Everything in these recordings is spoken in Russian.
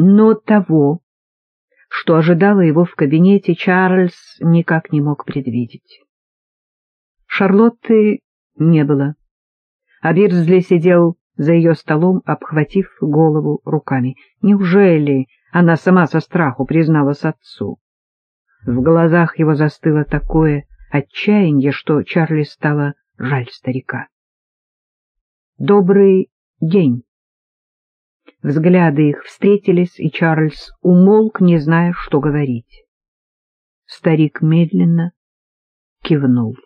Но того, что ожидало его в кабинете, Чарльз никак не мог предвидеть. Шарлотты не было, а Бирзли сидел за ее столом, обхватив голову руками. Неужели она сама со страху призналась отцу? В глазах его застыло такое отчаяние, что Чарли стало жаль старика. «Добрый день!» Взгляды их встретились, и Чарльз умолк, не зная, что говорить. Старик медленно кивнул.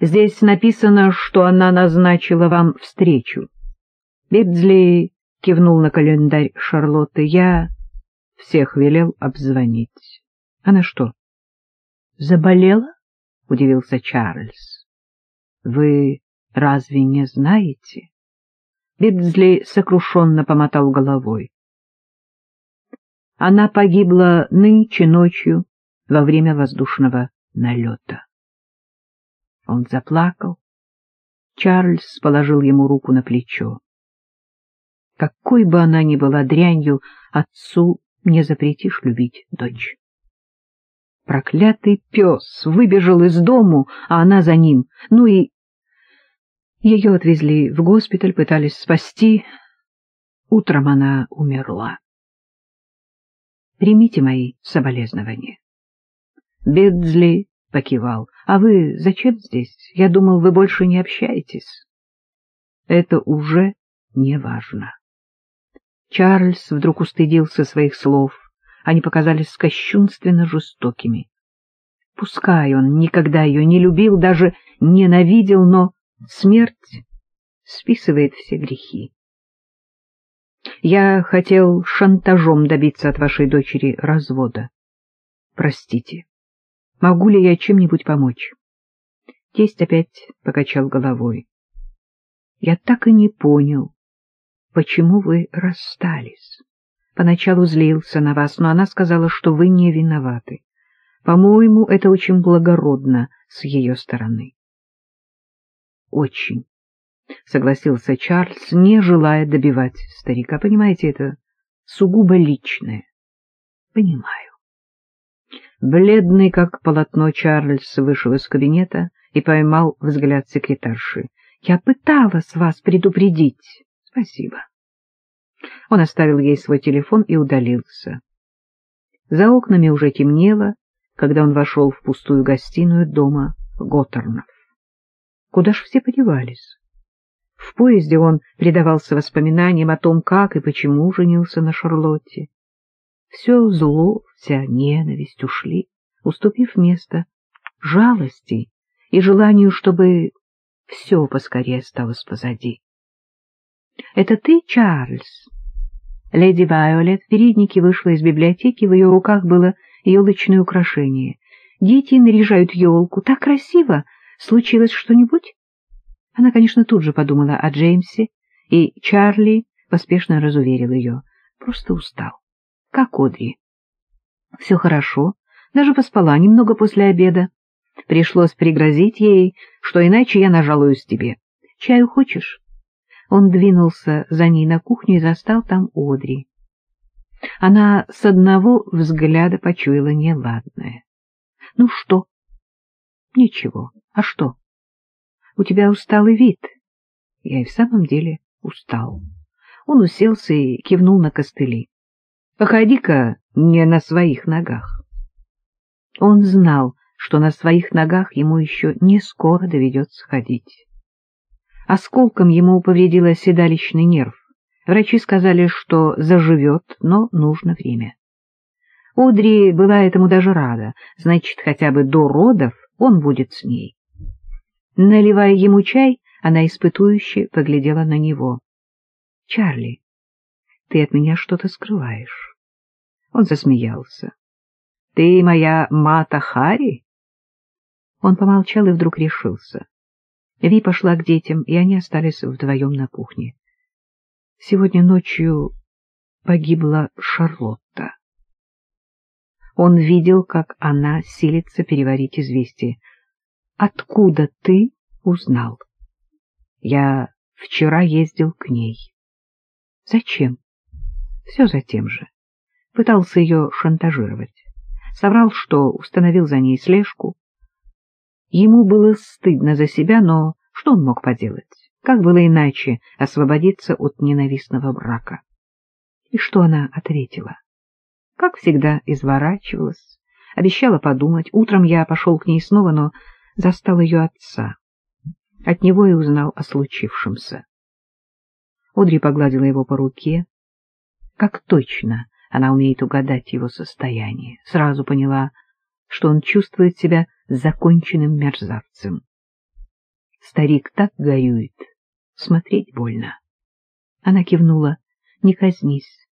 Здесь написано, что она назначила вам встречу. Бибдли кивнул на календарь Шарлотты. Я всех велел обзвонить. Она что, заболела? — удивился Чарльз. — Вы разве не знаете? Бибдли сокрушенно помотал головой. Она погибла нынче ночью во время воздушного налета. Он заплакал. Чарльз положил ему руку на плечо. Какой бы она ни была дрянью, отцу не запретишь любить дочь. Проклятый пес выбежал из дому, а она за ним. Ну и ее отвезли в госпиталь, пытались спасти. Утром она умерла. Примите мои соболезнования. Бедзли покивал. — А вы зачем здесь? Я думал, вы больше не общаетесь. Это уже не важно. Чарльз вдруг устыдился своих слов. Они показались кощунственно жестокими. Пускай он никогда ее не любил, даже ненавидел, но смерть списывает все грехи. Я хотел шантажом добиться от вашей дочери развода. Простите. Могу ли я чем-нибудь помочь? Тесть опять покачал головой. Я так и не понял, почему вы расстались. Поначалу злился на вас, но она сказала, что вы не виноваты. По-моему, это очень благородно с ее стороны. Очень, — согласился Чарльз, не желая добивать старика. Понимаете, это сугубо личное. Понимаю. Бледный, как полотно, Чарльз вышел из кабинета и поймал взгляд секретарши. — Я пыталась вас предупредить. — Спасибо. Он оставил ей свой телефон и удалился. За окнами уже темнело, когда он вошел в пустую гостиную дома Готтернов. Куда ж все подевались? В поезде он предавался воспоминаниям о том, как и почему женился на Шарлотте. Все зло, вся ненависть ушли, уступив место жалости и желанию, чтобы все поскорее осталось позади. — Это ты, Чарльз? Леди Вайолет в переднике вышла из библиотеки, в ее руках было елочное украшение. Дети наряжают елку. Так красиво! Случилось что-нибудь? Она, конечно, тут же подумала о Джеймсе, и Чарли поспешно разуверил ее. Просто устал как Одри. Все хорошо, даже поспала немного после обеда. Пришлось пригрозить ей, что иначе я нажалуюсь тебе. Чаю хочешь? Он двинулся за ней на кухню и застал там Одри. Она с одного взгляда почуяла неладное. — Ну что? — Ничего. А что? — У тебя усталый вид. Я и в самом деле устал. Он уселся и кивнул на костыли. Походи-ка не на своих ногах. Он знал, что на своих ногах ему еще не скоро доведется ходить. Осколком ему повредила седалищный нерв. Врачи сказали, что заживет, но нужно время. Одри была этому даже рада, значит, хотя бы до родов он будет с ней. Наливая ему чай, она испытующе поглядела на него. — Чарли, ты от меня что-то скрываешь. Он засмеялся. — Ты моя Мата Хари? Он помолчал и вдруг решился. Ви пошла к детям, и они остались вдвоем на кухне. Сегодня ночью погибла Шарлотта. Он видел, как она силится переварить известие. — Откуда ты узнал? — Я вчера ездил к ней. — Зачем? Все за тем же. Пытался ее шантажировать. Соврал, что установил за ней слежку. Ему было стыдно за себя, но что он мог поделать? Как было иначе освободиться от ненавистного брака? И что она ответила? Как всегда, изворачивалась, обещала подумать. Утром я пошел к ней снова, но застал ее отца. От него и узнал о случившемся. Одри погладила его по руке. Как точно она умеет угадать его состояние. Сразу поняла, что он чувствует себя законченным мерзавцем. Старик так горюет, смотреть больно. Она кивнула. — Не казнись.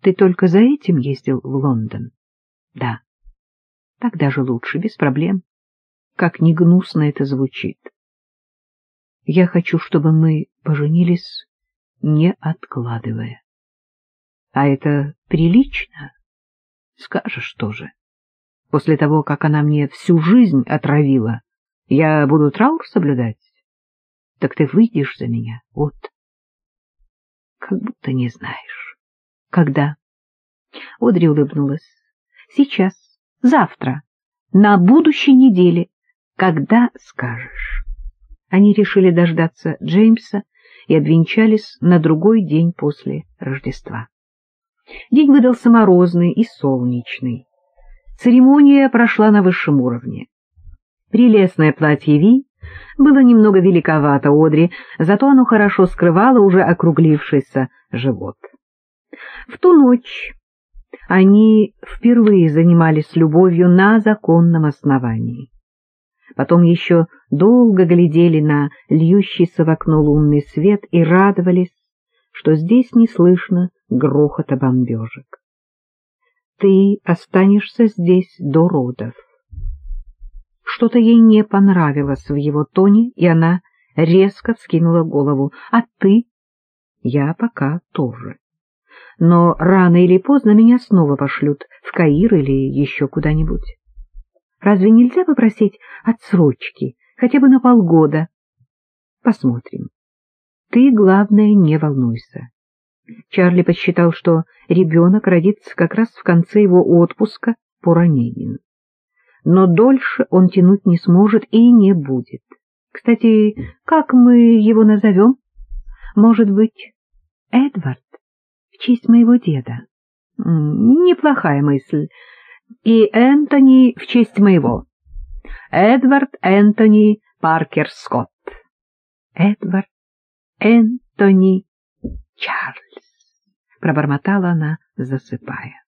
Ты только за этим ездил в Лондон? — Да. — Так даже лучше, без проблем. Как не гнусно это звучит. Я хочу, чтобы мы поженились, не откладывая. А это прилично? Скажешь тоже. После того, как она мне всю жизнь отравила, я буду траур соблюдать? Так ты выйдешь за меня, вот. Как будто не знаешь. Когда? Одри улыбнулась. Сейчас, завтра, на будущей неделе, когда скажешь. Они решили дождаться Джеймса и обвенчались на другой день после Рождества. День выдался морозный и солнечный. Церемония прошла на высшем уровне. Прелестное платье Ви было немного великовато Одри, зато оно хорошо скрывало уже округлившийся живот. В ту ночь они впервые занимались любовью на законном основании. Потом еще долго глядели на льющийся в окно лунный свет и радовались, что здесь не слышно грохота бомбежек. Ты останешься здесь до родов. Что-то ей не понравилось в его тоне, и она резко вскинула голову. А ты? Я пока тоже. Но рано или поздно меня снова пошлют в Каир или еще куда-нибудь. Разве нельзя попросить отсрочки, хотя бы на полгода? Посмотрим. Ты, главное, не волнуйся. Чарли подсчитал, что ребенок родится как раз в конце его отпуска по ранению. Но дольше он тянуть не сможет и не будет. Кстати, как мы его назовем? Может быть, Эдвард, в честь моего деда? Неплохая мысль. И Энтони в честь моего. Эдвард Энтони Паркер Скотт. Эдвард Энтони Чарльз, — пробормотала она, засыпая.